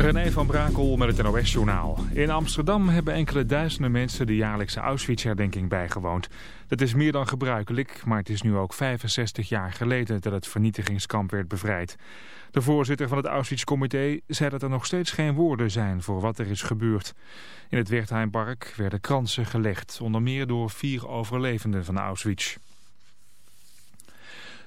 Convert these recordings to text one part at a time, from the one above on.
René van Brakel met het NOS-journaal. In Amsterdam hebben enkele duizenden mensen de jaarlijkse Auschwitz-herdenking bijgewoond. Dat is meer dan gebruikelijk, maar het is nu ook 65 jaar geleden dat het vernietigingskamp werd bevrijd. De voorzitter van het Auschwitz-comité zei dat er nog steeds geen woorden zijn voor wat er is gebeurd. In het Wertheimpark werden kransen gelegd, onder meer door vier overlevenden van Auschwitz.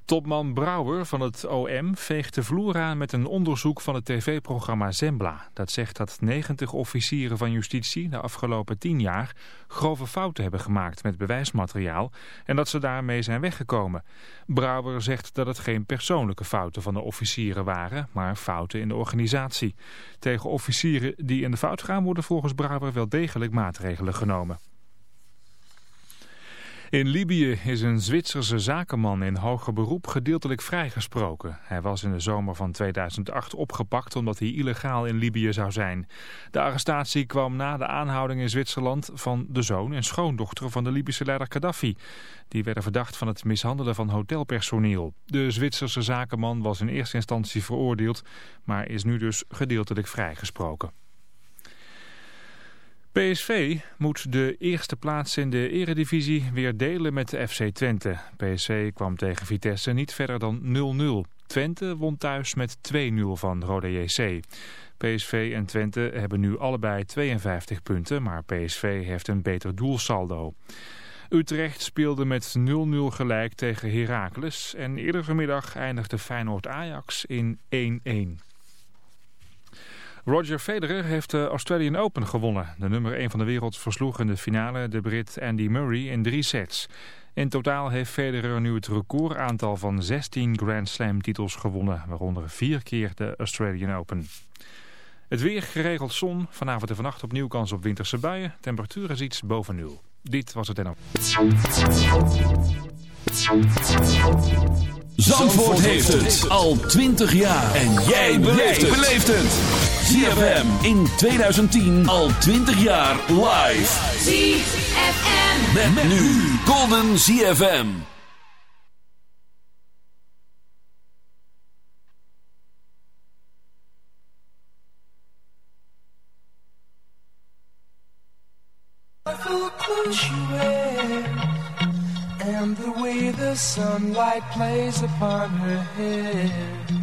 Topman Brouwer van het OM veegt de vloer aan met een onderzoek van het tv-programma Zembla. Dat zegt dat 90 officieren van justitie de afgelopen 10 jaar grove fouten hebben gemaakt met bewijsmateriaal en dat ze daarmee zijn weggekomen. Brouwer zegt dat het geen persoonlijke fouten van de officieren waren, maar fouten in de organisatie. Tegen officieren die in de fout gaan worden volgens Brouwer wel degelijk maatregelen genomen. In Libië is een Zwitserse zakenman in hoger beroep gedeeltelijk vrijgesproken. Hij was in de zomer van 2008 opgepakt omdat hij illegaal in Libië zou zijn. De arrestatie kwam na de aanhouding in Zwitserland van de zoon en schoondochter van de Libische leider Gaddafi. Die werden verdacht van het mishandelen van hotelpersoneel. De Zwitserse zakenman was in eerste instantie veroordeeld, maar is nu dus gedeeltelijk vrijgesproken. PSV moet de eerste plaats in de eredivisie weer delen met de FC Twente. PSV kwam tegen Vitesse niet verder dan 0-0. Twente won thuis met 2-0 van Rode JC. PSV en Twente hebben nu allebei 52 punten, maar PSV heeft een beter doelsaldo. Utrecht speelde met 0-0 gelijk tegen Heracles en eerder vanmiddag eindigde Feyenoord-Ajax in 1-1. Roger Federer heeft de Australian Open gewonnen. De nummer 1 van de wereld versloeg in de finale de Brit Andy Murray in drie sets. In totaal heeft Federer nu het recordaantal van 16 Grand Slam titels gewonnen, waaronder vier keer de Australian Open. Het weer geregeld zon, vanavond en vannacht opnieuw kans op winterse buien. Temperatuur is iets boven nul. Dit was het NO. Zandvoort heeft het al 20 jaar. En jij beleeft het. ZFM in 2010 al 20 jaar live. ZFM. Met, nu Golden ZFM. And the way the sunlight plays upon her hair.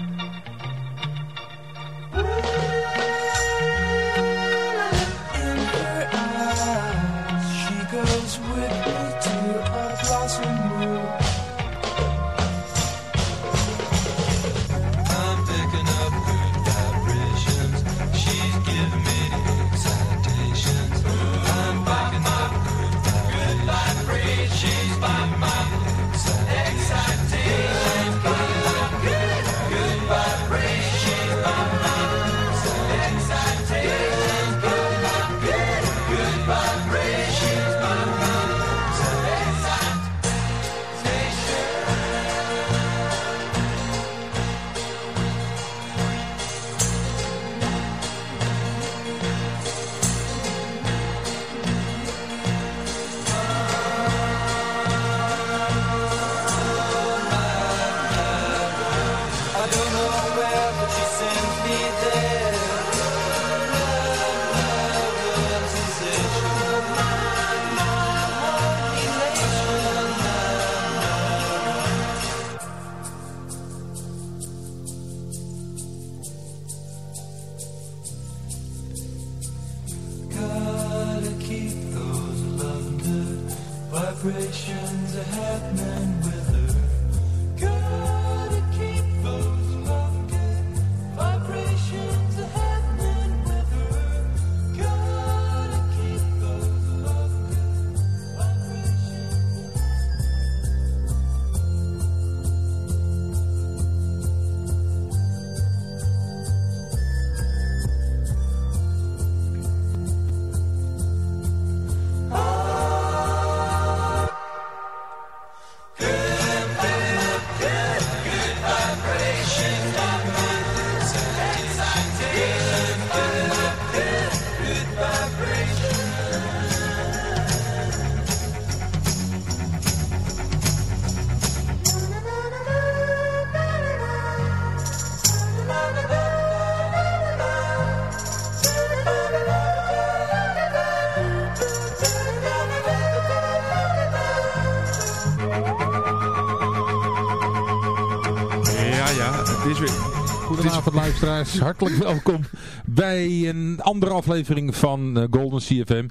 Luisteraars, hartelijk welkom bij een andere aflevering van eh, Golden CFM.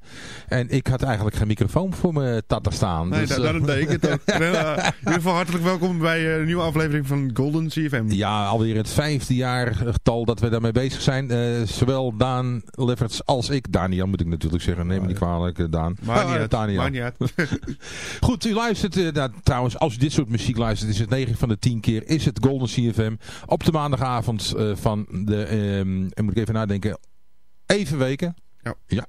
En ik had eigenlijk geen microfoon voor me tata staan. Nee, dus, da- eh, daarom deed ik het ook. Eh, in ieder geval hartelijk welkom bij eh, een nieuwe aflevering van Golden CFM. ja, alweer het vijfde jaartal dat we daarmee bezig zijn. Eh, zowel Daan Lefferts als ik. Daniel moet ik natuurlijk zeggen, neem me niet kwalijk eh, Daan. Maar niet uit. Daniel. Maar niet uit. Goed, u luistert eh, nou, trouwens, als u dit soort muziek luistert, is het 9 van de 10 keer, is het Golden CFM op de maandagavond eh, van de, ehm, en moet ik even nadenken, even weken. Ja. ja.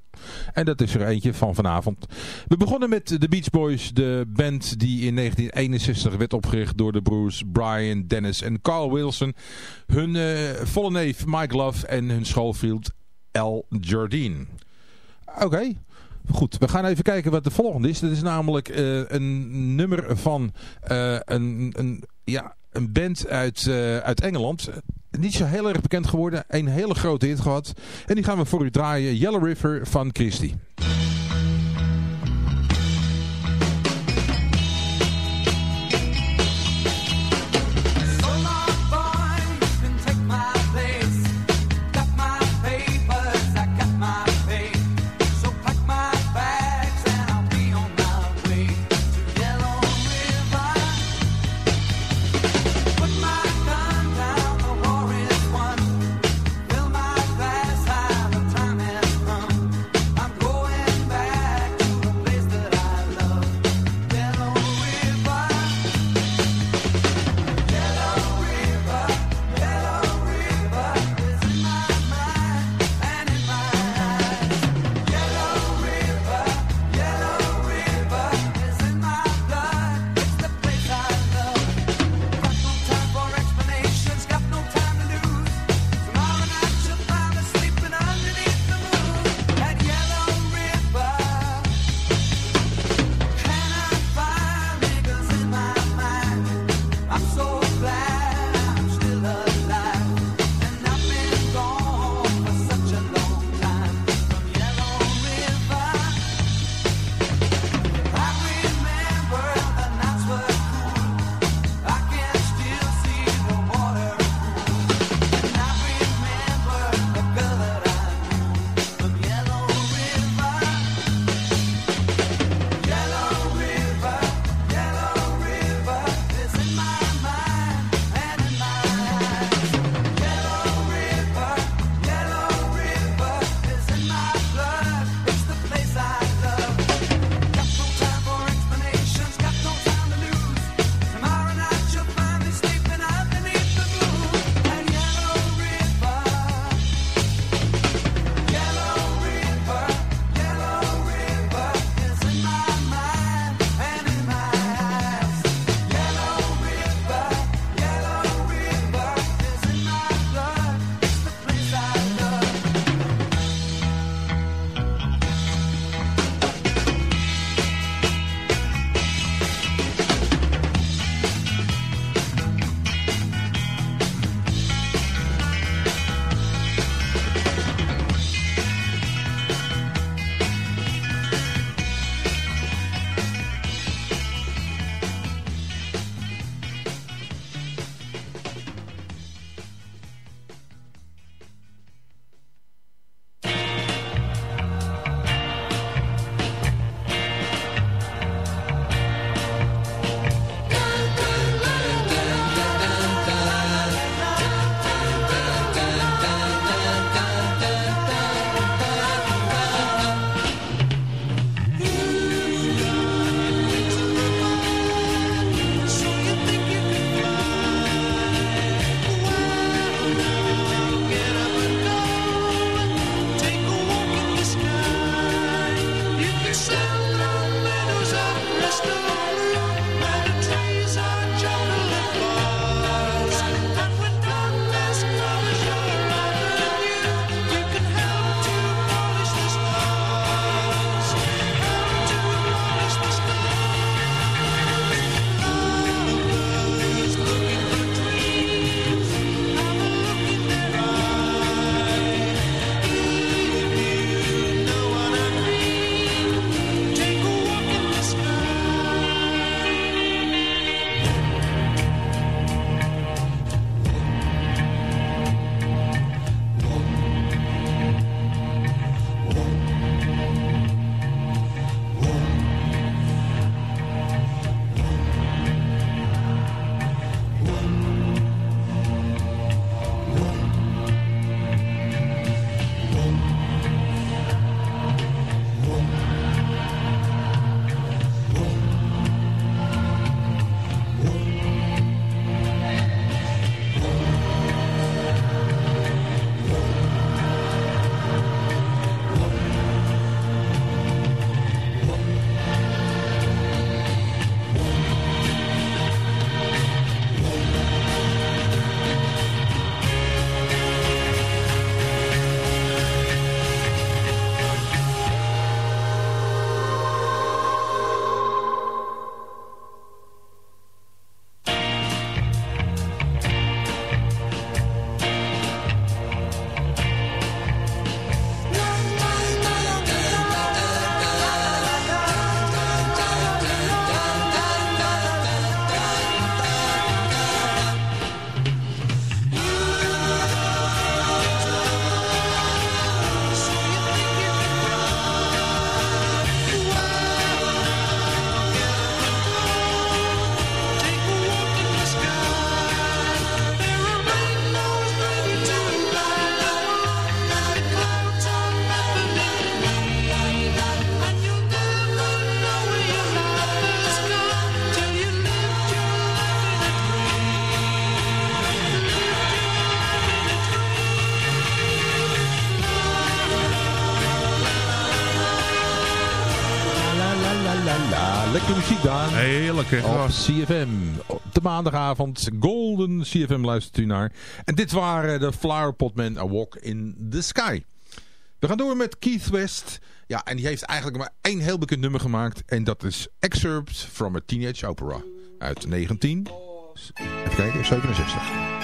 En dat is er eentje van vanavond. We begonnen met de Beach Boys, de band die in 1961 werd opgericht door de broers Brian, Dennis en Carl Wilson. Hun eh, volle neef Mike Love en hun schoolvriend Al Jardine. Oké. Goed, we gaan even kijken wat de volgende is. Dat is namelijk eh, een nummer van eh, een, een, ja, een band uit, uit Engeland. Niet zo heel erg bekend geworden. Een hele grote hit gehad. En die gaan we voor u draaien. Yellow River van Christie. Op CFM. Op de maandagavond. Golden CFM luistert u naar. En dit waren de Flower Potmen A Walk in the Sky. We gaan door met Keith West. Ja, en die heeft eigenlijk maar één heel bekend nummer gemaakt. En dat is Excerpt from a Teenage Opera. Uit 19... Even kijken, 67.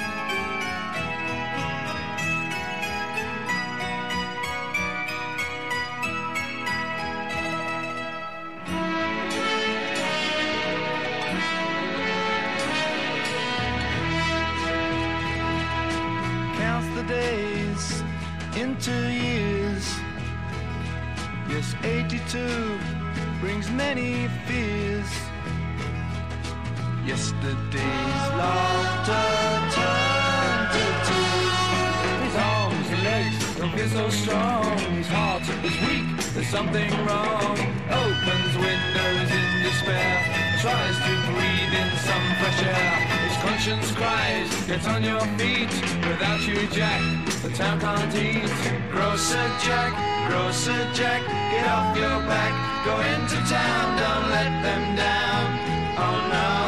Yesterday's laughter turned to tears. His arms and legs don't feel so strong. His heart is weak, there's something wrong. Opens windows in despair, tries to breathe in some fresh air. His conscience cries, get on your feet. Without you, Jack, the town can't eat. Grocer Jack, Grocer Jack, get off your back. Go into town, don't let them down. Oh no,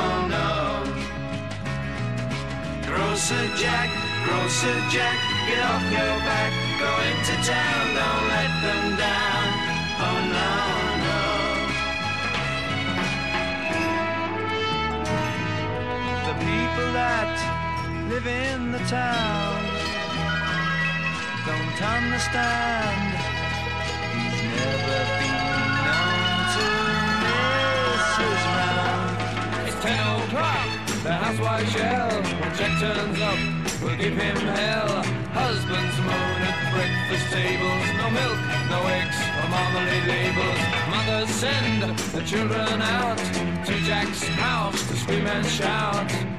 Grocer Jack, Grocer Jack, get off your back. Go into town, don't let them down. Oh no, no. The people that live in the town don't understand. He's never housewife shell. When Jack turns up, we'll give him hell. Husbands moan at breakfast tables. No milk, no eggs, or marmalade labels. Mothers send the children out to Jack's house to scream and shout.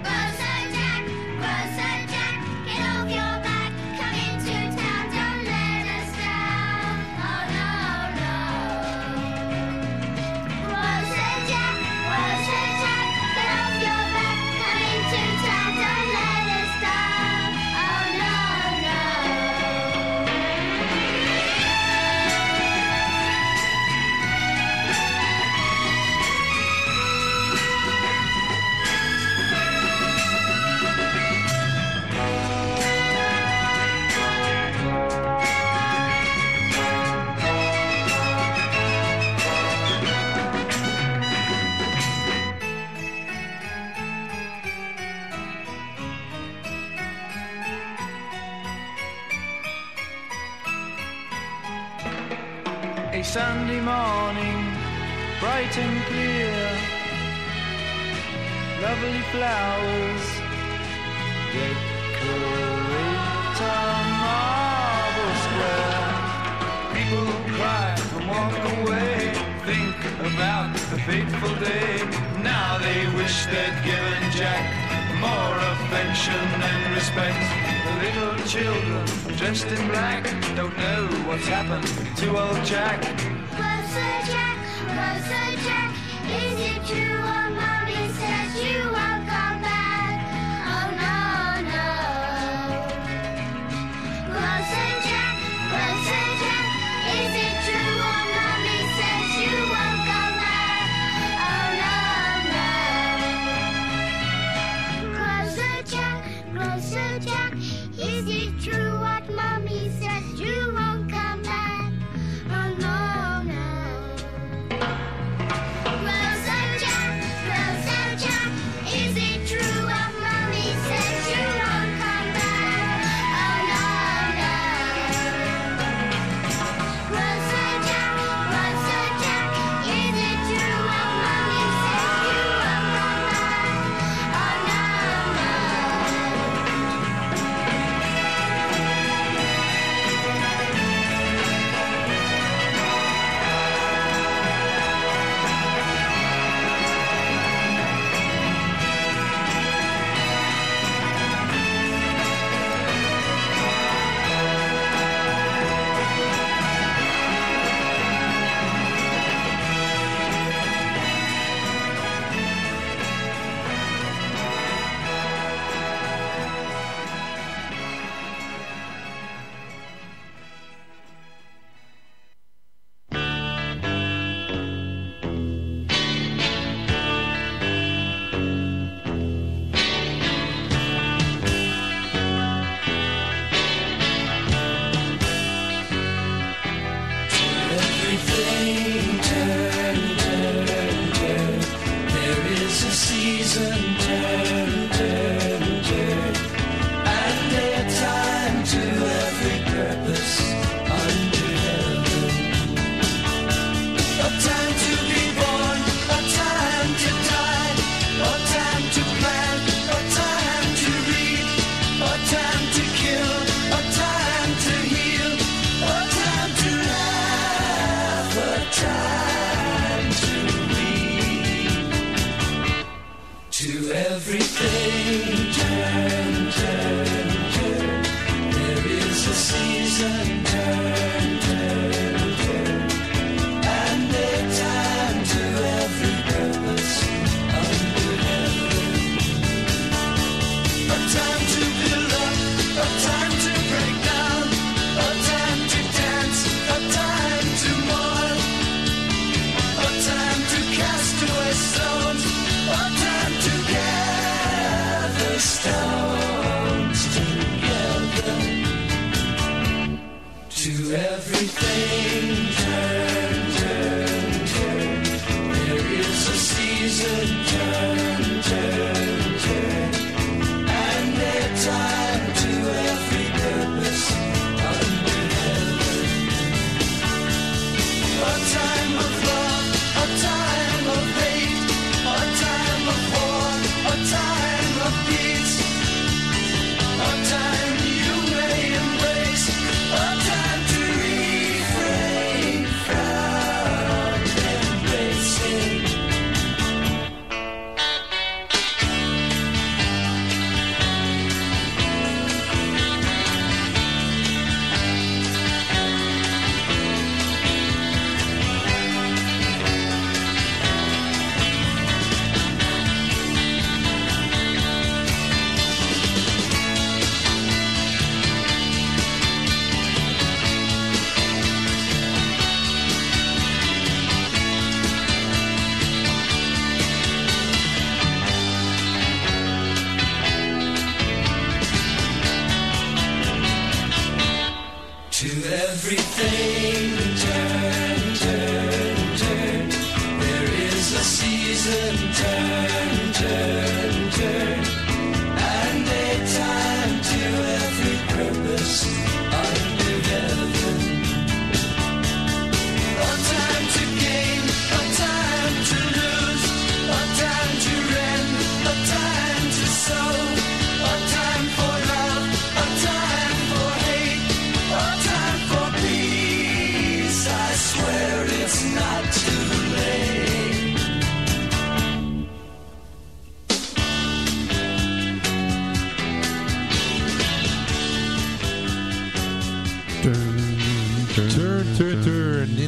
Sunday morning, bright and clear. Lovely flowers decorate marble square. People cry and walk away, think about the fateful day. Now they wish they'd given Jack more affection and respect. The little children dressed in black don't know what's happened to old Jack. To everything turn, turn, turn. There is a season,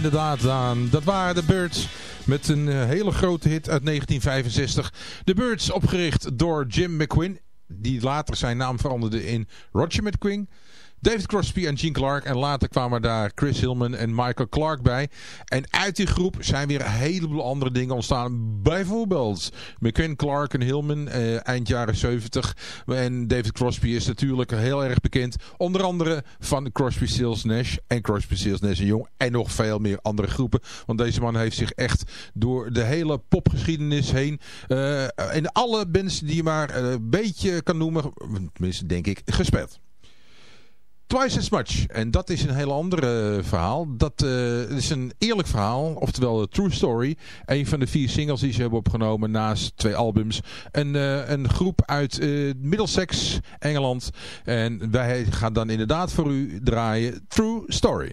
Inderdaad, Daan. Dat waren de Birds met een eh, hele grote hit uit 1965. De Birds opgericht door Jim McQueen, die later zijn naam veranderde in Roger McQueen. David Crosby en Gene Clark. En later kwamen daar Chris Hillman en Michael Clark bij. En uit die groep zijn weer een heleboel andere dingen ontstaan. Bijvoorbeeld McQueen, Clark en Hillman eh, eind jaren 70. En David Crosby is natuurlijk heel erg bekend. Onder andere van Crosby, Stills, Nash en Crosby, Stills, Nash en Young. En nog veel meer andere groepen. Want deze man heeft zich echt door de hele popgeschiedenis heen... eh in alle bands die je maar eh, een beetje kan noemen... tenminste denk ik, gespeeld. Twice as much. En dat is een heel ander eh, verhaal. Dat eh, is een eerlijk verhaal. Oftewel True Story. Een van de vier singles die ze hebben opgenomen naast twee albums. Een, eh, een groep uit Middlesex, Engeland. En wij gaan dan inderdaad voor u draaien True Story.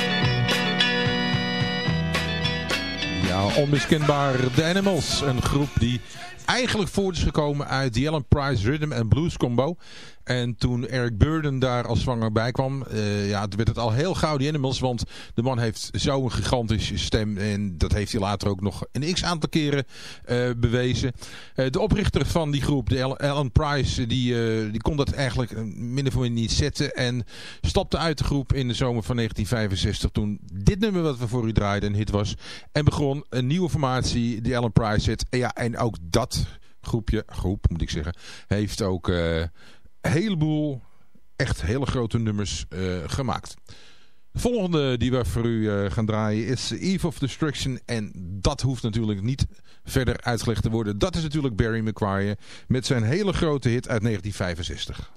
Onmiskenbaar The Animals. Een groep die eigenlijk voort is gekomen uit the Alan Price Rhythm and Blues combo. En toen Eric Burden daar als zwanger bij kwam, eh, ja, werd het al heel gauw The Animals. Want de man heeft zo'n gigantische stem en dat heeft hij later ook nog een x-aantal keren eh, bewezen. Eh, de oprichter van die groep, de Al- Alan Price, die, die kon dat eigenlijk eh, minder voor niet zetten. En stapte uit de groep in de zomer van 1965 toen dit nummer wat we voor u draaiden een hit was. En begon een nieuwe formatie, die Alan Price. En, ja, en ook dat groepje, groep moet ik zeggen, heeft ook eh, een heleboel echt hele grote nummers eh, gemaakt. De volgende die we voor u eh, gaan draaien is Eve of Destruction. En dat hoeft natuurlijk niet verder uitgelegd te worden. Dat is natuurlijk Barry McGuire met zijn hele grote hit uit 1965.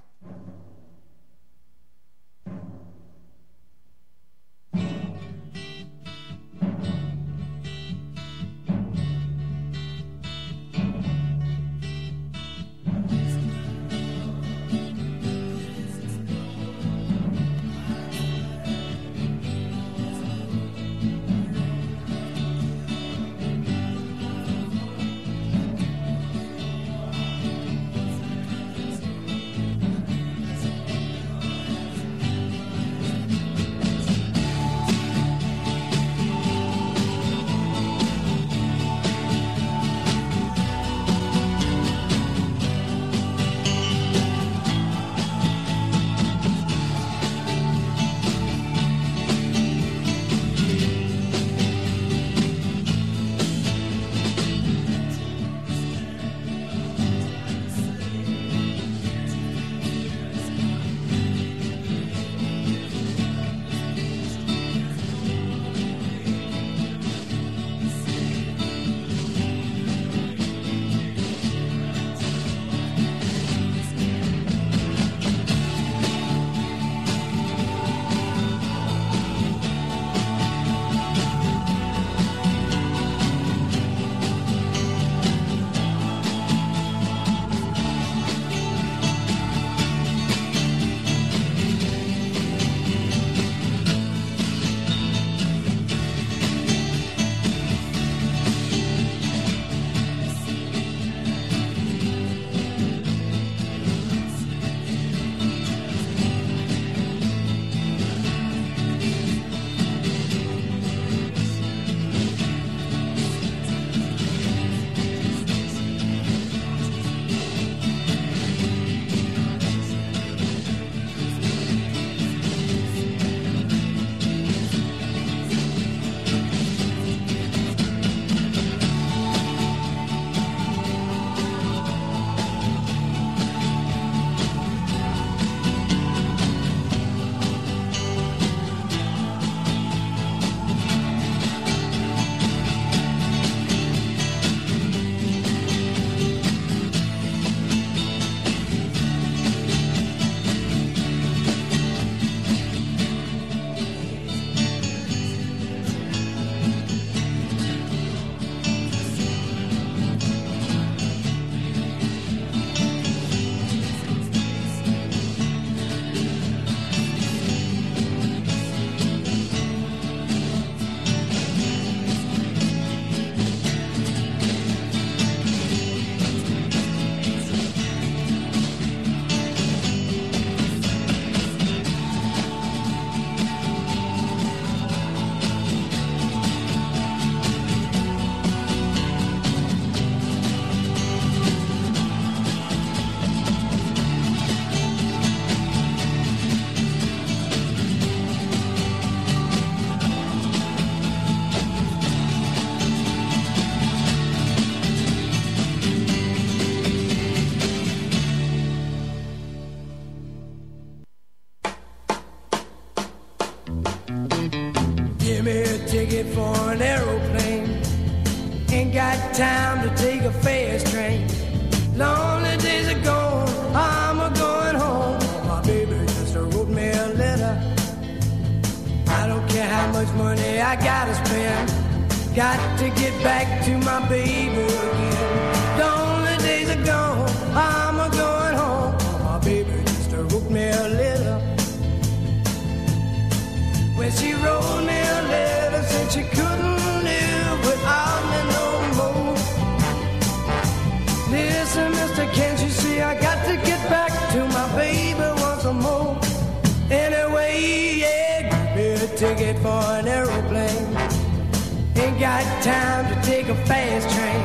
Ain't got time to take a fast train.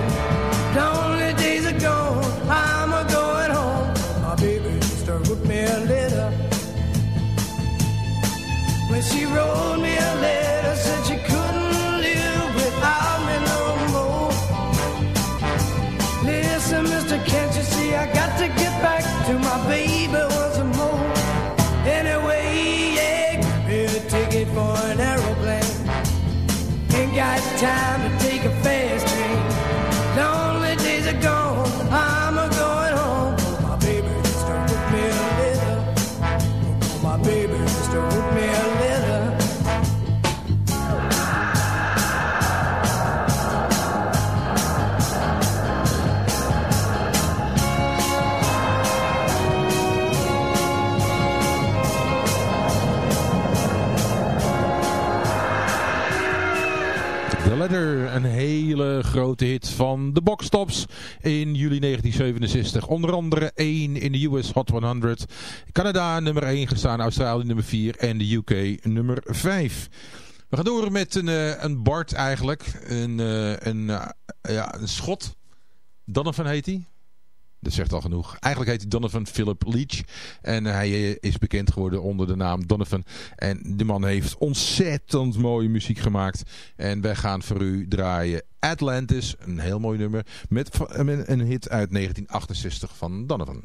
Lonely days are gone, I'm a going home. My baby just wrote me a letter. When she wrote me a letter, said she couldn't live without me no more. Listen, mister, can't you see I got to get back to my baby time grote hit van de Boxtops in juli 1967. Onder andere 1 in de US Hot 100. Canada nummer 1 gestaan, Australië nummer 4 en de UK nummer 5. We gaan door met een, eh, een Bart eigenlijk. Een, eh, een, eh, ja, een schot. Donovan heet hij. Dat zegt al genoeg. Eigenlijk heet hij Donovan Philip Leach. En hij eh, is bekend geworden onder de naam Donovan. En de man heeft ontzettend mooie muziek gemaakt. En wij gaan voor u draaien Atlantis. Een heel mooi nummer. Met een hit uit 1968 van Donovan.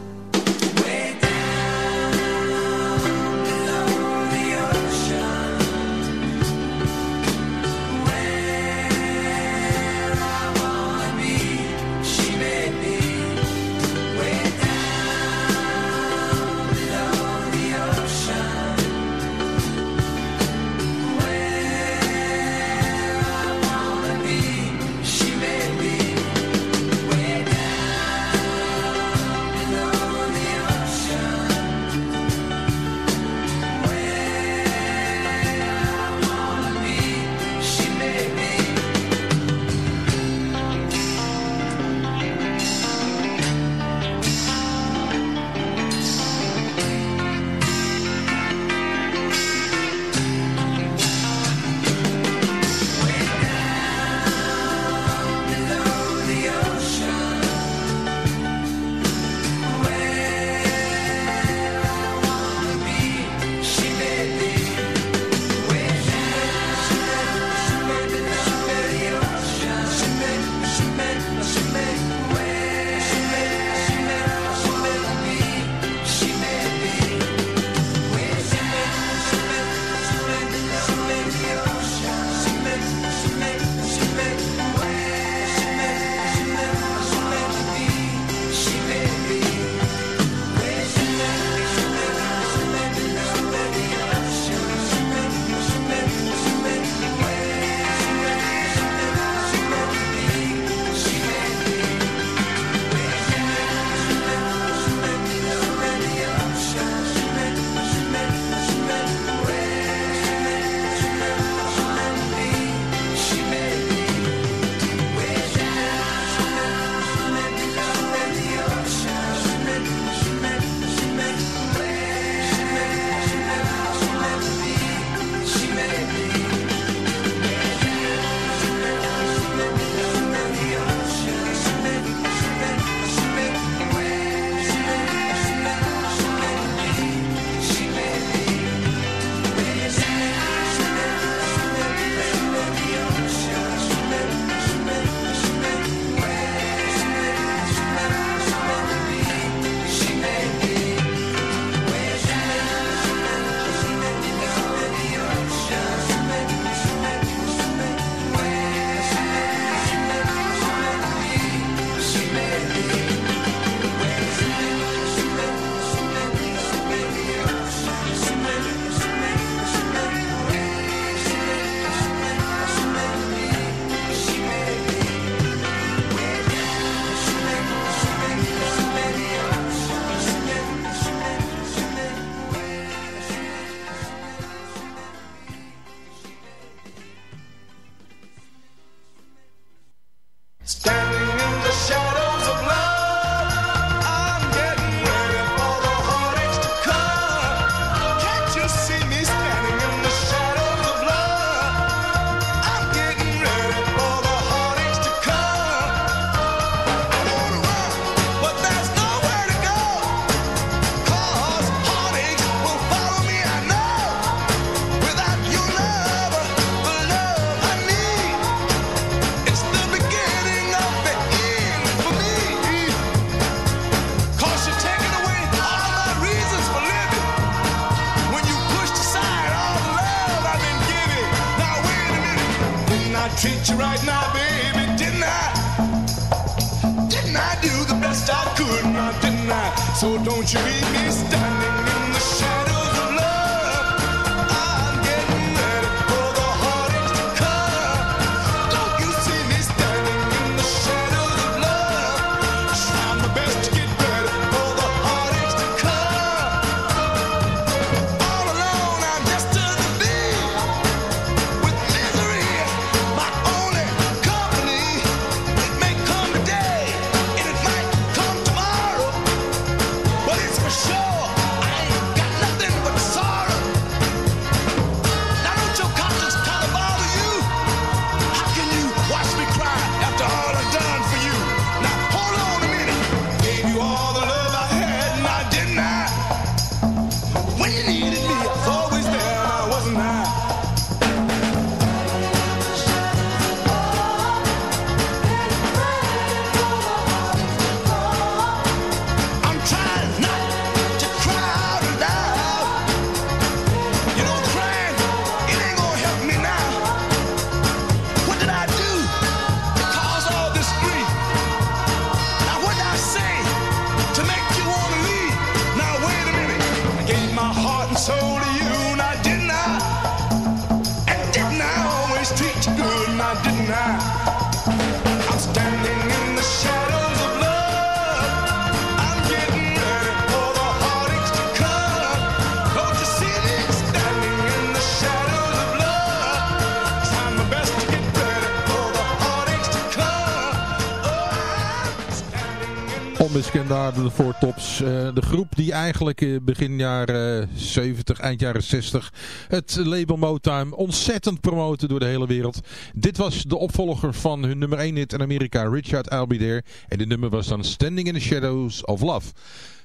Eh, de groep die eigenlijk eh, begin jaren 70, eind jaren 60 het label Motown ontzettend promoten door de hele wereld. Dit was de opvolger van hun nummer 1 hit in Amerika, Richard There. En dit nummer was dan Standing in the Shadows of Love.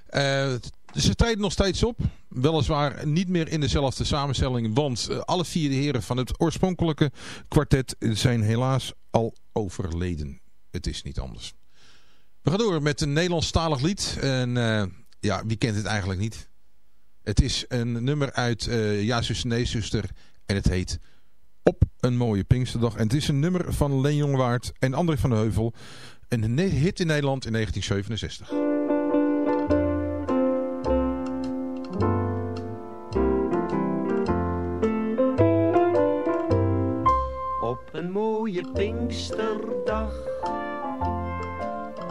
Eh, ze treden nog steeds op. Weliswaar niet meer in dezelfde samenstelling. Want eh, alle vier de heren van het oorspronkelijke kwartet zijn helaas al overleden. Het is niet anders. We gaan door met een Nederlandstalig lied. En eh, ja, wie kent het eigenlijk niet? Het is een nummer uit eh Ja, zuster, nee. En het heet Op een mooie Pinksterdag. En het is een nummer van Leen Jongwaard en André van de Heuvel. Een hit in Nederland in 1967. Op een mooie Pinksterdag,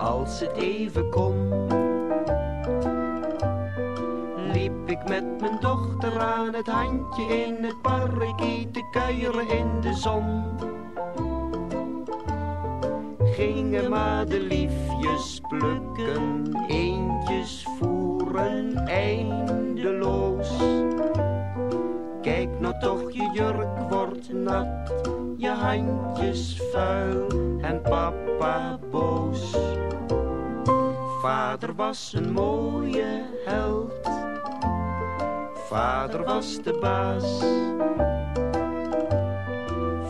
als het even kon, liep ik met mijn dochter aan het handje in het parkie te kuieren in de zon. Gingen madeliefjes plukken, eentjes voeren eindeloos. Toch, je jurk wordt nat, je handjes vuil en papa boos. Vader was een mooie held, vader was de baas.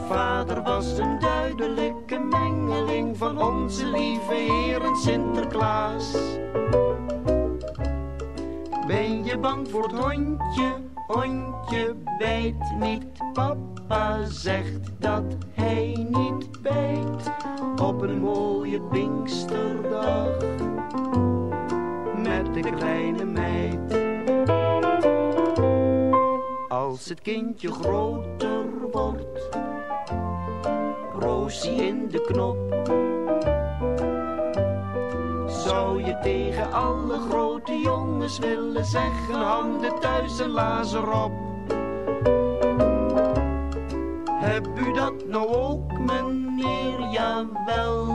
Vader was een duidelijke mengeling van onze lieve Heer en Sinterklaas. Ben je bang voor het hondje? Hondje bijt niet. Papa zegt dat hij niet bijt. Op een mooie Pinksterdag. Met de kleine meid. Als het kindje groter wordt. Roosie in de knop. Je tegen alle grote jongens willen zeggen handen thuis en lazer op? Heb u dat nou ook meneer? Jawel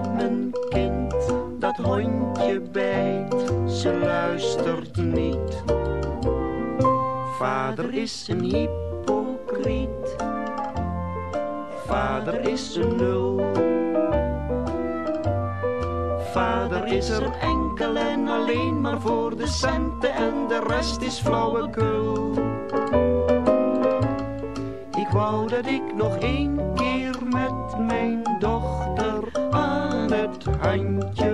hondje bijt, ze luistert niet. Vader is een hypocriet, vader is een nul. Vader is er enkel en alleen maar voor de centen en de rest is flauwekul. Ik wou dat ik nog één keer met mijn dochter aan het handje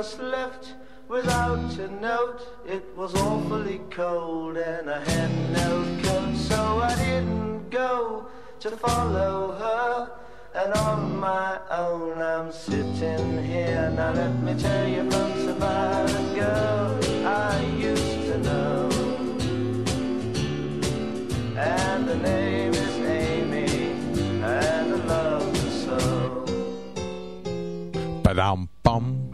Just left without a note. It was awfully cold and I had no coat, so I didn't go to follow her. And on my own, I'm sitting here. Now let me tell you folks about a girl I used to know. And the name is Amy, and I love her so. Padam, pam.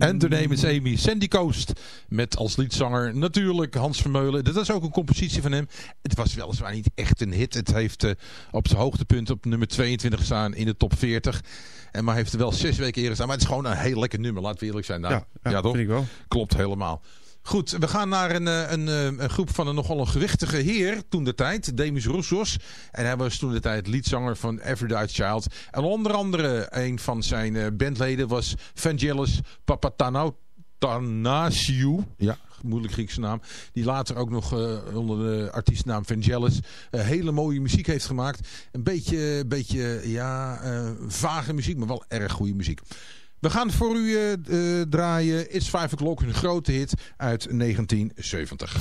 En de name is Amy Sandy Coast. Met als liedzanger natuurlijk Hans Vermeulen. Dat is ook een compositie van hem. Het was weliswaar niet echt een hit. Het heeft eh, op zijn hoogtepunt op nummer 22 gestaan in de top 40. En maar heeft er wel zes weken eerder gestaan. Maar het is gewoon een heel lekker nummer. Laten we eerlijk zijn. Nou, Ja, ja, toch? vind ik wel. Klopt helemaal. Goed, we gaan naar een, eh, een, eh, een groep van een nogal een gewichtige heer toen de tijd, Demis Roussos. En hij was toen de tijd liedzanger van Everyday Child. En onder andere een van zijn eh, bandleden was Vangelis Papatanasiou. Ja, moeilijk Griekse naam. Die later ook nog onder de artiestennaam Vangelis hele mooie muziek heeft gemaakt. Een beetje, beetje ja, vage muziek, maar wel erg goede muziek. We gaan voor u eh, draaien It's Five O'Clock, een grote hit uit 1970.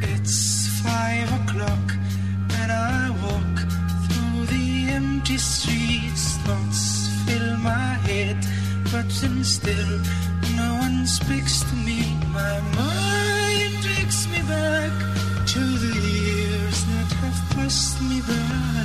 It's five o'clock and I walk through the empty streets. Thoughts fill my head, but then still one speaks to me. My mind takes me back to the years that have passed me by.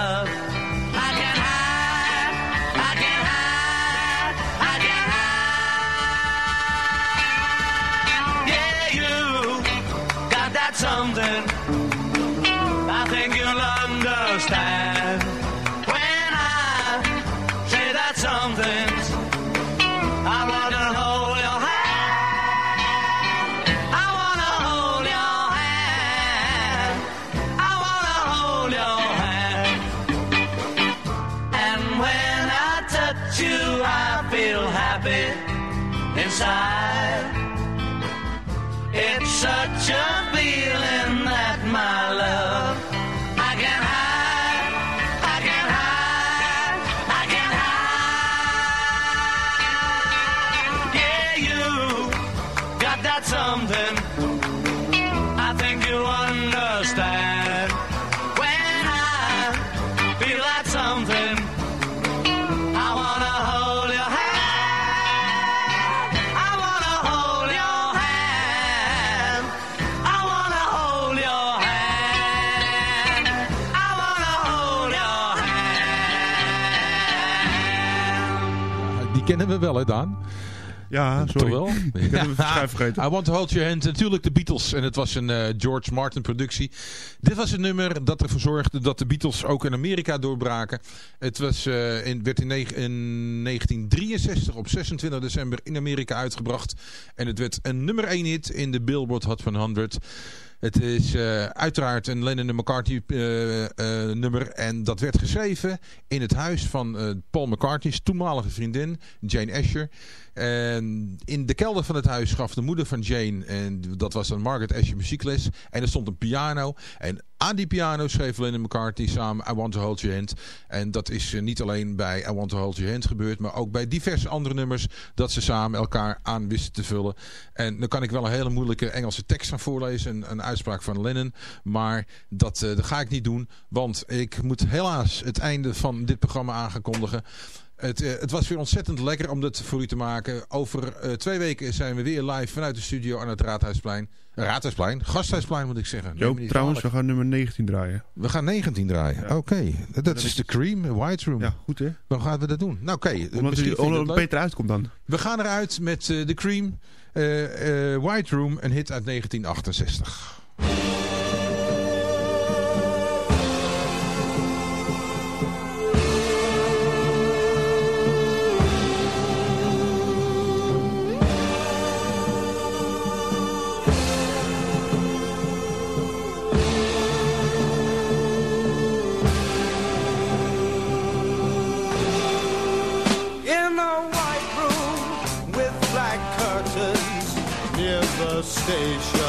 hebben we wel, hè Daan? Ja, eh, sorry. Toch wel? Ik heb het vergeten. I Want to Hold Your Hand. Natuurlijk de Beatles. En het was een eh, George Martin productie. Dit was een nummer dat ervoor zorgde dat de Beatles ook in Amerika doorbraken. Het was, eh, in, werd in, in, 1963 op 26 december in Amerika uitgebracht. En het werd een nummer 1 hit in de Billboard Hot 100. Het is eh, uiteraard een Lennon en McCartney eh, eh, nummer En dat werd geschreven in het huis van Paul McCartney's toenmalige vriendin Jane Asher. En in de kelder van het huis gaf de moeder van Jane, en dat was een Margaret Ashe muziekles. En er stond een piano. En aan die piano schreef Lennon McCartney samen I Want To Hold Your Hand. En dat is eh, niet alleen bij I Want To Hold Your Hand gebeurd, maar ook bij diverse andere nummers dat ze samen elkaar aan wisten te vullen. En dan kan ik wel een hele moeilijke Engelse tekst gaan voorlezen, een, uitspraak van Lennon. Maar dat, eh, dat ga ik niet doen, want ik moet helaas het einde van dit programma aangekondigen. Het, eh, het was weer ontzettend lekker om dit voor u te maken. Over eh, twee weken zijn we weer live vanuit de studio aan het Raadhuisplein. Eh, Raadhuisplein? Gasthuisplein moet ik zeggen. Joop, trouwens, we gaan nummer 19 draaien. We gaan 19 draaien. Oké, dat is de Cream, White Room. Ja, goed hè? Dan gaan we dat doen. Nou oké, vind je omdat het beter uitkomt dan. We gaan eruit met eh, de Cream, eh, eh, White Room, een hit uit 1968. Station.